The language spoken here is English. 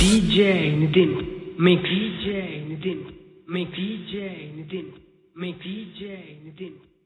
DJ Nitin, make DJ Nitin, make DJ Nitin, mit DJ in dem